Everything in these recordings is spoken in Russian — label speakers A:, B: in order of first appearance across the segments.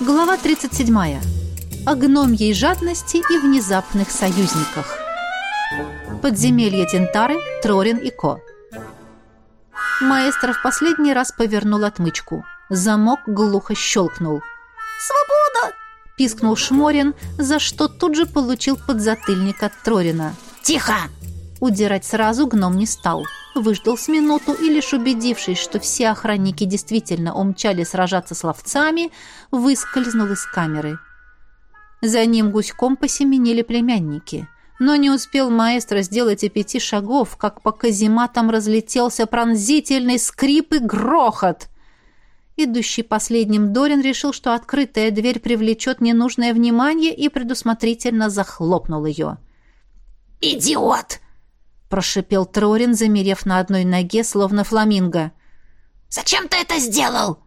A: Глава 37. О гномьей жадности и внезапных союзниках. Подземелье Тентары, Трорин и Ко. Маэстро в последний раз повернул отмычку. Замок глухо щелкнул.
B: «Свобода!»
A: – пискнул Шморин, за что тут же получил подзатыльник от Трорина.
B: «Тихо!»
A: Удирать сразу гном не стал. Выждал с минуту и, лишь убедившись, что все охранники действительно умчали сражаться с ловцами, выскользнул из камеры. За ним гуськом посеменили племянники. Но не успел маэстро сделать и пяти шагов, как по казематам разлетелся пронзительный скрип и грохот. Идущий последним Дорин решил, что открытая дверь привлечет ненужное внимание и предусмотрительно захлопнул ее.
B: «Идиот!»
A: Прошипел Трорин, замерев на одной ноге, словно фламинго.
B: «Зачем ты это сделал?»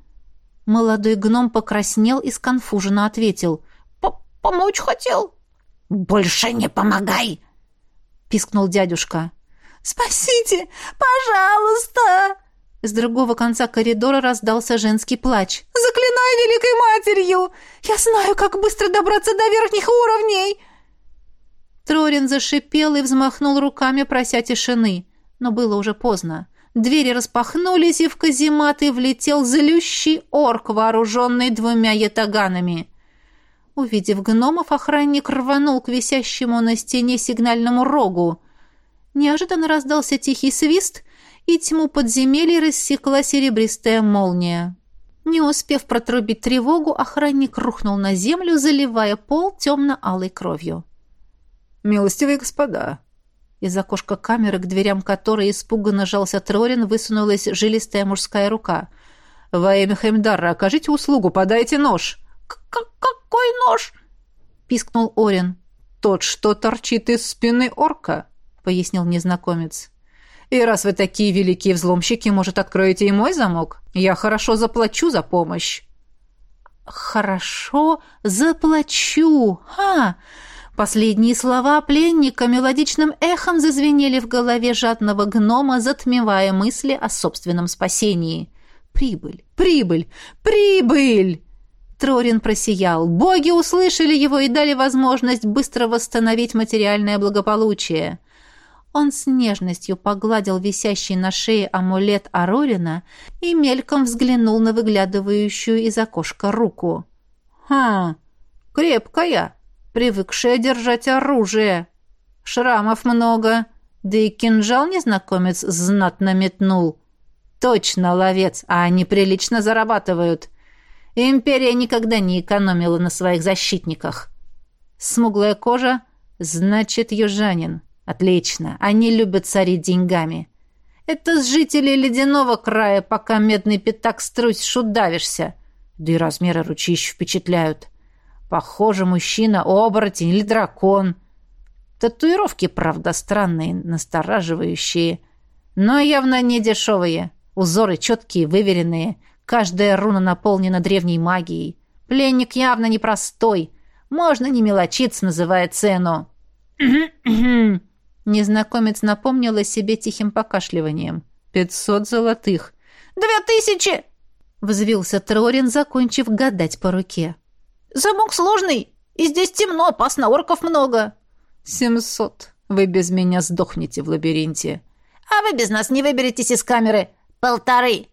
A: Молодой гном покраснел и сконфуженно ответил.
B: «Помочь хотел». «Больше не помогай!»
A: пискнул дядюшка.
B: «Спасите! Пожалуйста!»
A: С другого конца коридора раздался женский плач.
B: «Заклинаю великой матерью! Я знаю, как быстро добраться до верхних уровней!»
A: Трорин зашипел и взмахнул руками, прося тишины. Но было уже поздно. Двери распахнулись, и в казематы влетел злющий орк, вооруженный двумя ятаганами. Увидев гномов, охранник рванул к висящему на стене сигнальному рогу. Неожиданно раздался тихий свист, и тьму подземелья рассекла серебристая молния. Не успев протрубить тревогу, охранник рухнул на землю, заливая пол темно-алой кровью.
C: «Милостивые господа!» Из окошка камеры, к дверям которой испуганно жался Трорин, высунулась жилистая мужская рука. «Во имя Хемдара окажите услугу, подайте нож!»
B: К «Какой нож?»
A: — пискнул Орин.
C: «Тот, что торчит из спины орка», — пояснил незнакомец. «И раз вы такие великие взломщики, может, откроете и мой замок? Я хорошо заплачу за помощь».
A: «Хорошо заплачу! Ха!» Последние слова пленника мелодичным эхом зазвенели в голове жадного гнома, затмевая мысли о собственном спасении. «Прибыль! Прибыль! Прибыль!» Трорин просиял. Боги услышали его и дали возможность быстро восстановить материальное благополучие. Он с нежностью погладил висящий на шее амулет Арорина и мельком взглянул на выглядывающую из окошка руку.
C: «Хм, крепкая!» Привыкшая держать оружие. Шрамов много, да и кинжал незнакомец знатно метнул. Точно ловец, а они прилично зарабатывают. Империя никогда не экономила на своих защитниках. Смуглая кожа, значит, южанин. Отлично, они любят царить деньгами. Это с жителей ледяного края, пока медный пятак струсь шудавишься. Да и размеры ручищ впечатляют. Похоже, мужчина, оборотень или дракон. Татуировки, правда, странные, настораживающие, но явно не дешевые. Узоры четкие, выверенные. Каждая руна наполнена древней магией. Пленник явно непростой. Можно не мелочиться, называя цену. Незнакомец напомнил о себе тихим покашливанием. «Пятьсот золотых».
B: «Две тысячи!»
A: Взвился Трорин, закончив гадать по руке.
B: Замок сложный, и здесь темно, опасно, орков много.
C: Семьсот. Вы без меня сдохнете в лабиринте.
B: А вы без нас не выберетесь из камеры. Полторы.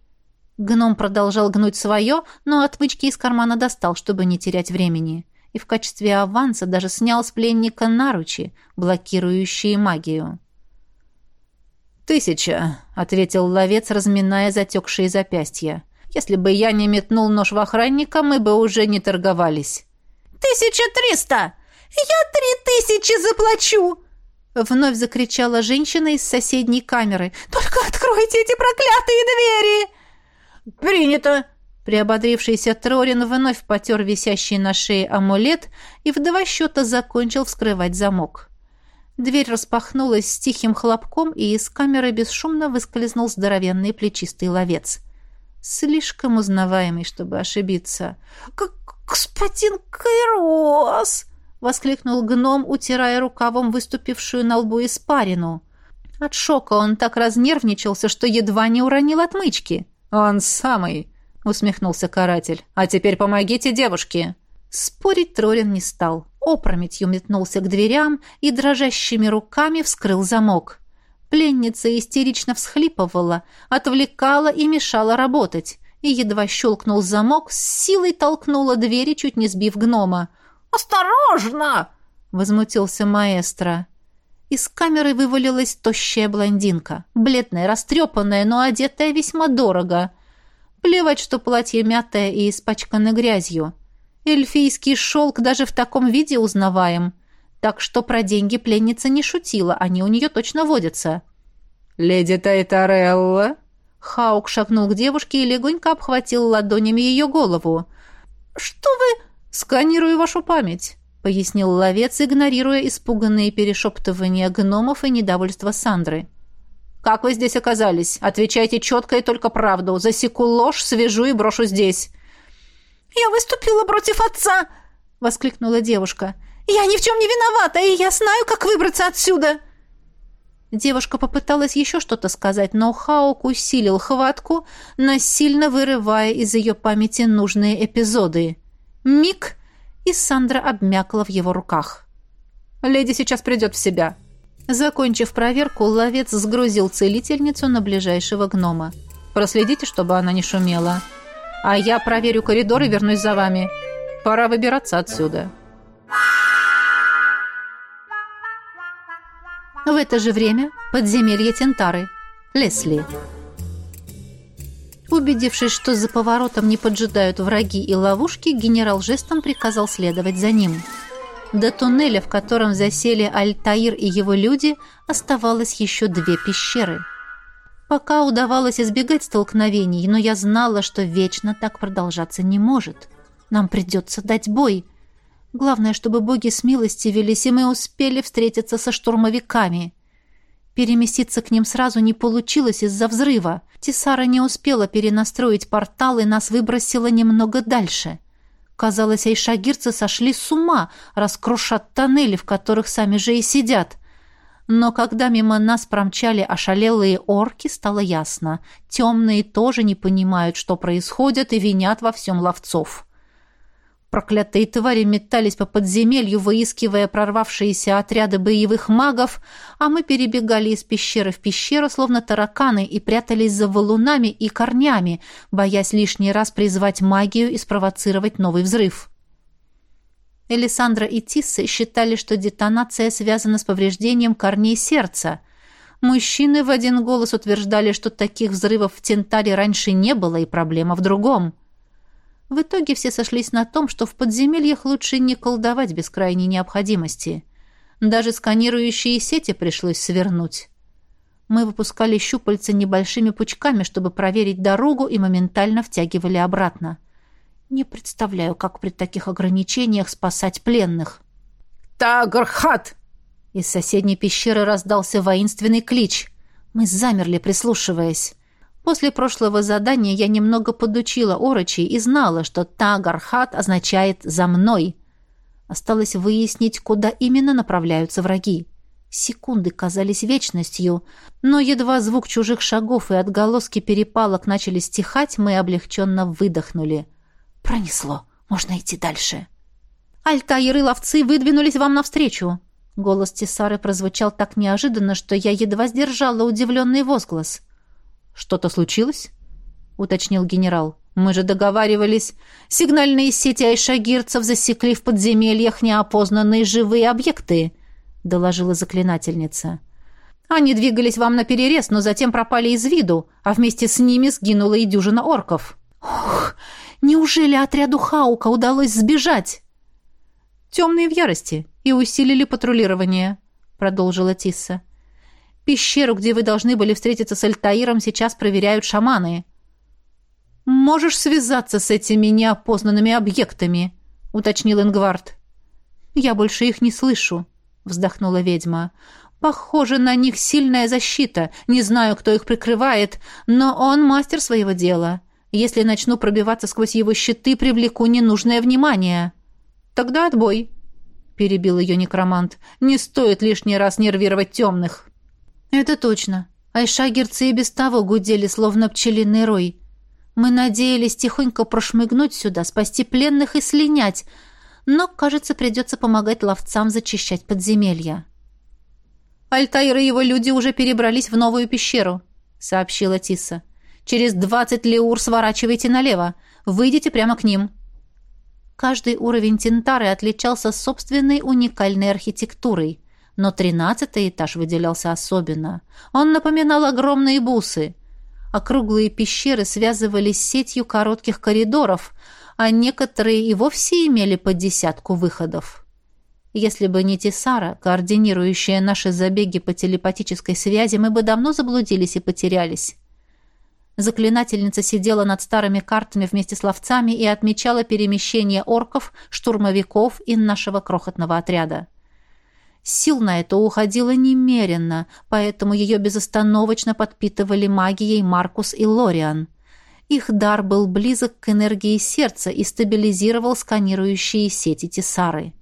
A: Гном продолжал гнуть свое, но отмычки из кармана достал, чтобы не терять времени. И в качестве аванса даже снял с пленника наручи, блокирующие магию.
C: «Тысяча», — ответил ловец, разминая затекшие запястья. Если бы я не метнул нож в охранника, мы бы уже не торговались».
B: «Тысяча триста! Я три тысячи заплачу!»
A: Вновь закричала женщина из соседней камеры.
B: «Только откройте эти проклятые двери!»
C: «Принято!»
A: Приободрившийся Трорин вновь потер висящий на шее амулет и в два счета закончил вскрывать замок. Дверь распахнулась с тихим хлопком, и из камеры бесшумно выскользнул здоровенный плечистый ловец слишком узнаваемый, чтобы ошибиться.
B: «Господин Кайрос!» — воскликнул гном, утирая рукавом выступившую на лбу испарину.
A: От шока он так разнервничался, что едва не уронил отмычки.
C: «Он самый!» — усмехнулся каратель. «А теперь помогите девушке!» Спорить Трорин не стал. Опрометью метнулся к дверям и дрожащими руками вскрыл замок. Пленница истерично всхлипывала, отвлекала и мешала работать, и едва щелкнул замок, с силой толкнула двери, чуть не сбив гнома.
B: «Осторожно!»
C: — возмутился маэстро. Из камеры вывалилась тощая блондинка, бледная, растрепанная, но одетая весьма дорого. Плевать, что платье мятое и испачкано грязью. Эльфийский шелк даже в таком виде узнаваем. Так что про деньги пленница не шутила, они у нее точно водятся.
D: «Леди Тайтарелла?»
C: Хаук шагнул к девушке и легонько обхватил ладонями ее голову.
B: «Что вы...»
C: «Сканирую вашу память», — пояснил ловец, игнорируя испуганные перешептывания гномов и недовольство Сандры. «Как вы здесь оказались? Отвечайте четко и только правду. Засеку ложь, свяжу и брошу здесь».
B: «Я выступила против отца!» — воскликнула девушка. «Я ни в чем не виновата, и я знаю, как выбраться отсюда!»
C: Девушка попыталась еще что-то сказать, но Хаук усилил хватку, насильно вырывая из ее памяти нужные эпизоды. Миг, и Сандра обмякла в его руках. «Леди сейчас придет в себя». Закончив проверку, ловец сгрузил целительницу на ближайшего гнома. «Проследите, чтобы она не шумела. А я проверю коридор и вернусь за вами. Пора выбираться отсюда». В это же время подземелье Тентары. Лесли. Убедившись, что за поворотом не поджидают враги и ловушки, генерал жестом приказал следовать за ним. До туннеля, в котором засели Альтаир и его люди, оставалось еще две пещеры. Пока удавалось избегать столкновений, но я знала, что вечно так продолжаться не может. Нам придется дать бой — Главное, чтобы боги с милости велись, и мы успели встретиться со штурмовиками. Переместиться к ним сразу не получилось из-за взрыва. Тисара не успела перенастроить портал и нас выбросила немного дальше. Казалось, айшагирцы сошли с ума, раскрушат тоннели, в которых сами же и сидят. Но когда мимо нас промчали ошалелые орки, стало ясно. Темные тоже не понимают, что происходит, и винят во всем ловцов. Проклятые твари метались по подземелью, выискивая прорвавшиеся отряды боевых магов, а мы перебегали из пещеры в пещеру, словно тараканы, и прятались за валунами и корнями, боясь лишний раз призвать магию и спровоцировать новый взрыв. Элисандра и Тисса считали, что детонация связана с повреждением корней сердца. Мужчины в один голос утверждали, что таких взрывов в Тентаре раньше не было, и проблема в другом — в итоге все сошлись на том, что в подземельях лучше не колдовать без крайней необходимости. Даже сканирующие сети пришлось свернуть. Мы выпускали щупальца небольшими пучками, чтобы проверить дорогу, и моментально втягивали обратно. Не представляю, как при таких ограничениях спасать пленных.
D: «Тагрхат!»
C: Из соседней пещеры раздался воинственный клич. Мы замерли, прислушиваясь. После прошлого задания я немного подучила орочи и знала, что Тагархат означает «за мной». Осталось выяснить, куда именно направляются враги. Секунды казались вечностью, но едва звук чужих шагов и отголоски перепалок начали стихать, мы облегченно выдохнули. Пронесло. Можно идти дальше. «Альтаир и ловцы выдвинулись вам навстречу!» Голос Тесары прозвучал так неожиданно, что я едва сдержала удивленный возглас. «Что-то случилось?» — уточнил генерал. «Мы же договаривались. Сигнальные сети айшагирцев засекли в подземельях неопознанные живые объекты», — доложила заклинательница. «Они двигались вам на перерез, но затем пропали из виду, а вместе с ними сгинула и дюжина орков». «Ох, неужели отряду Хаука удалось сбежать?» «Темные в ярости и усилили патрулирование», — продолжила Тисса. Пещеру, где вы должны были встретиться с Альтаиром, сейчас проверяют шаманы. Можешь связаться с этими неопознанными объектами, уточнил Ингвард. Я больше их не слышу, вздохнула ведьма. Похоже, на них сильная защита. Не знаю, кто их прикрывает, но он мастер своего дела. Если начну пробиваться сквозь его щиты, привлеку ненужное внимание. Тогда отбой, перебил ее некромант. Не стоит лишний раз нервировать темных. «Это точно. Айшагерцы и без того гудели, словно пчелиный рой.
A: Мы надеялись тихонько прошмыгнуть сюда, спасти пленных и слинять, но, кажется, придется помогать ловцам зачищать подземелья. «Альтаир и его люди уже перебрались в новую пещеру», — сообщила Тиса. «Через двадцать леур сворачивайте налево. Выйдите прямо к ним». Каждый уровень Тентары отличался собственной уникальной архитектурой, но тринадцатый этаж выделялся особенно. Он напоминал огромные бусы. Округлые пещеры связывались сетью коротких коридоров, а некоторые и вовсе имели по десятку выходов. Если бы не Тесара, координирующая наши забеги по телепатической связи, мы бы давно заблудились и потерялись. Заклинательница сидела над старыми картами вместе с ловцами и отмечала перемещение орков, штурмовиков и нашего крохотного отряда. Сил на это уходило немеренно, поэтому ее безостановочно подпитывали магией Маркус и Лориан. Их дар был близок к энергии сердца и стабилизировал сканирующие сети Тесары.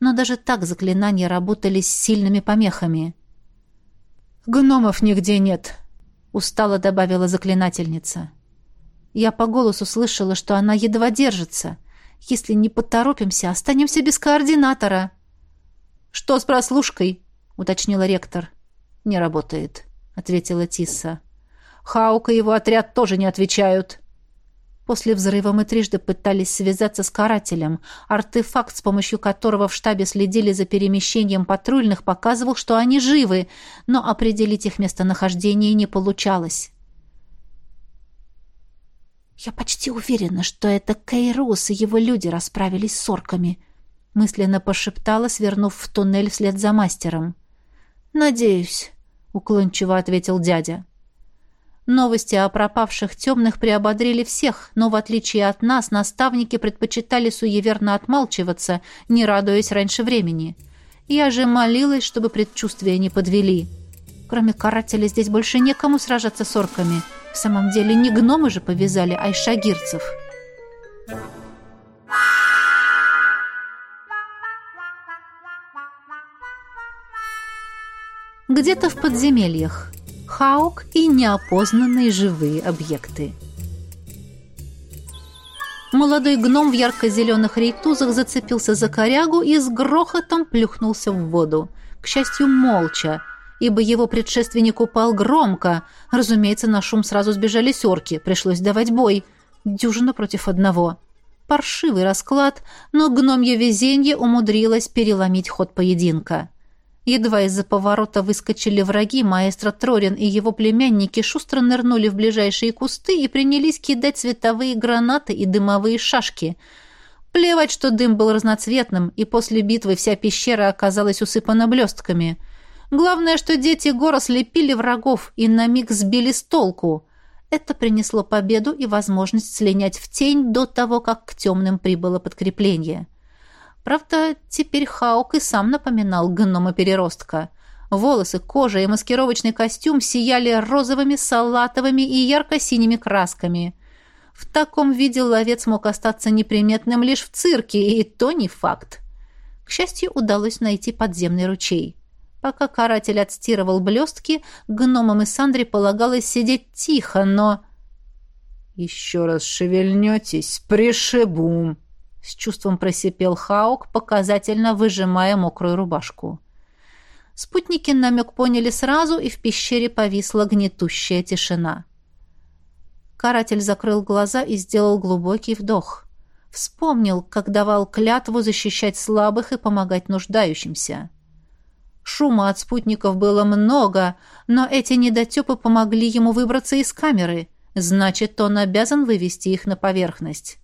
A: Но даже так заклинания работали с сильными помехами. «Гномов нигде нет», — устало добавила заклинательница. Я по голосу слышала, что она едва держится. Если не поторопимся, останемся без координатора. «Что с прослушкой?» — уточнила ректор. «Не работает», — ответила Тисса. «Хаук и его отряд тоже не отвечают». После взрыва мы трижды пытались связаться с карателем. Артефакт, с помощью которого в штабе следили за перемещением патрульных, показывал, что они живы, но определить их местонахождение не получалось. «Я почти уверена, что это Кейрус и его люди расправились с орками», мысленно пошептала, свернув в туннель вслед за мастером. «Надеюсь», — уклончиво ответил дядя. Новости о пропавших темных приободрили всех, но, в отличие от нас, наставники предпочитали суеверно отмалчиваться, не радуясь раньше времени. Я же молилась, чтобы предчувствия не подвели. Кроме карателя здесь больше некому сражаться с орками. В самом деле не гномы же повязали, а ишагирцев. Где-то в подземельях. Хаук и неопознанные живые объекты. Молодой гном в ярко-зеленых рейтузах зацепился за корягу и с грохотом плюхнулся в воду. К счастью, молча, ибо его предшественник упал громко. Разумеется, на шум сразу сбежали сорки, пришлось давать бой. Дюжина против одного. Паршивый расклад, но гномье везенье умудрилось переломить ход поединка. Едва из-за поворота выскочили враги, маэстро Трорин и его племянники шустро нырнули в ближайшие кусты и принялись кидать световые гранаты и дымовые шашки. Плевать, что дым был разноцветным, и после битвы вся пещера оказалась усыпана блестками. Главное, что дети гора слепили врагов и на миг сбили с толку. Это принесло победу и возможность слинять в тень до того, как к темным прибыло подкрепление. — Правда, теперь Хаук и сам напоминал гнома-переростка. Волосы, кожа и маскировочный костюм сияли розовыми, салатовыми и ярко-синими красками. В таком виде ловец мог остаться неприметным лишь в цирке, и то не факт. К счастью, удалось найти подземный ручей. Пока каратель отстирывал блестки, гномам и Сандре полагалось сидеть тихо, но... «Еще раз шевельнетесь, пришибу!» С чувством просипел Хаук, показательно выжимая мокрую рубашку. Спутники намек поняли сразу, и в пещере повисла гнетущая тишина. Каратель закрыл глаза и сделал глубокий вдох. Вспомнил, как давал клятву защищать слабых и помогать нуждающимся. Шума от спутников было много, но эти недотепы помогли ему выбраться из камеры. Значит, он обязан вывести их на поверхность.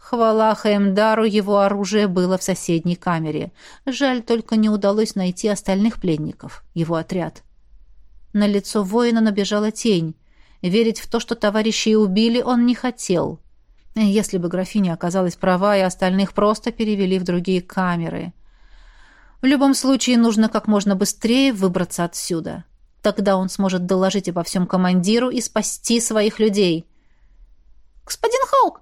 A: Хвала Хаемдару, его оружие было в соседней камере. Жаль, только не удалось найти остальных пленников, его отряд. На лицо воина набежала тень. Верить в то, что товарищи убили, он не хотел. Если бы графиня оказалась права, и остальных просто перевели в другие камеры. В любом случае, нужно как можно быстрее выбраться отсюда. Тогда он сможет доложить обо всем командиру и спасти своих людей.
B: «Господин Хаук,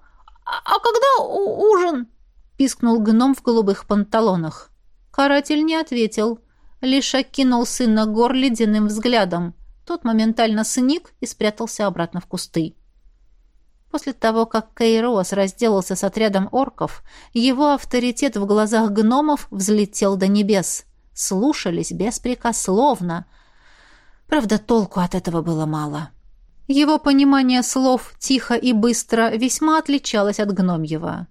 B: «А когда ужин?» — пискнул гном в голубых панталонах.
A: Каратель не ответил, лишь окинул сына гор ледяным взглядом. Тот моментально сник и спрятался обратно в кусты. После того, как Кейрос разделался с отрядом орков, его авторитет в глазах гномов взлетел до небес. Слушались беспрекословно. Правда, толку от этого было мало. Его понимание слов тихо и быстро весьма отличалось от гномьего.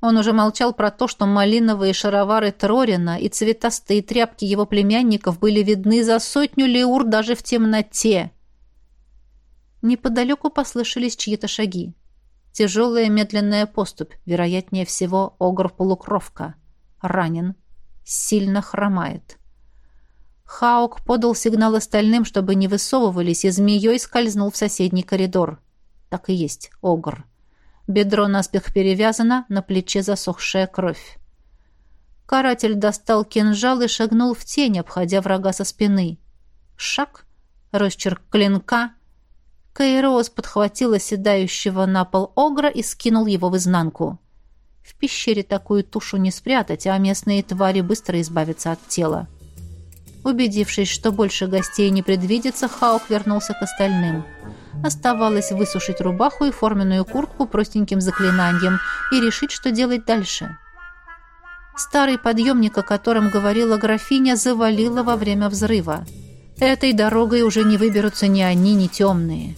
A: Он уже молчал про то, что малиновые шаровары Трорина и цветастые тряпки его племянников были видны за сотню леур даже в темноте. Неподалеку послышались чьи-то шаги. Тяжелая медленная поступь, вероятнее всего, огр-полукровка. Ранен. Сильно хромает. Хаук подал сигнал остальным, чтобы не высовывались, и змеей скользнул в соседний коридор. Так и есть, огр. Бедро наспех перевязано, на плече засохшая кровь. Каратель достал кинжал и шагнул в тень, обходя врага со спины. Шаг, росчерк клинка — Кайроос подхватил оседающего на пол огра и скинул его в изнанку. В пещере такую тушу не спрятать, а местные твари быстро избавятся от тела. Убедившись, что больше гостей не предвидится, Хаук вернулся к остальным. Оставалось высушить рубаху и форменную куртку простеньким заклинанием и решить, что делать дальше. Старый подъемник, о котором говорила графиня, завалило во время взрыва. Этой дорогой уже не выберутся ни они, ни темные.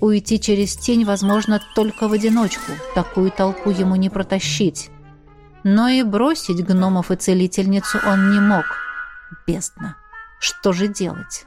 A: Уйти через тень возможно только в одиночку. Такую толпу ему не протащить. Но и бросить гномов и целительницу он не мог. Бездна. Что же делать?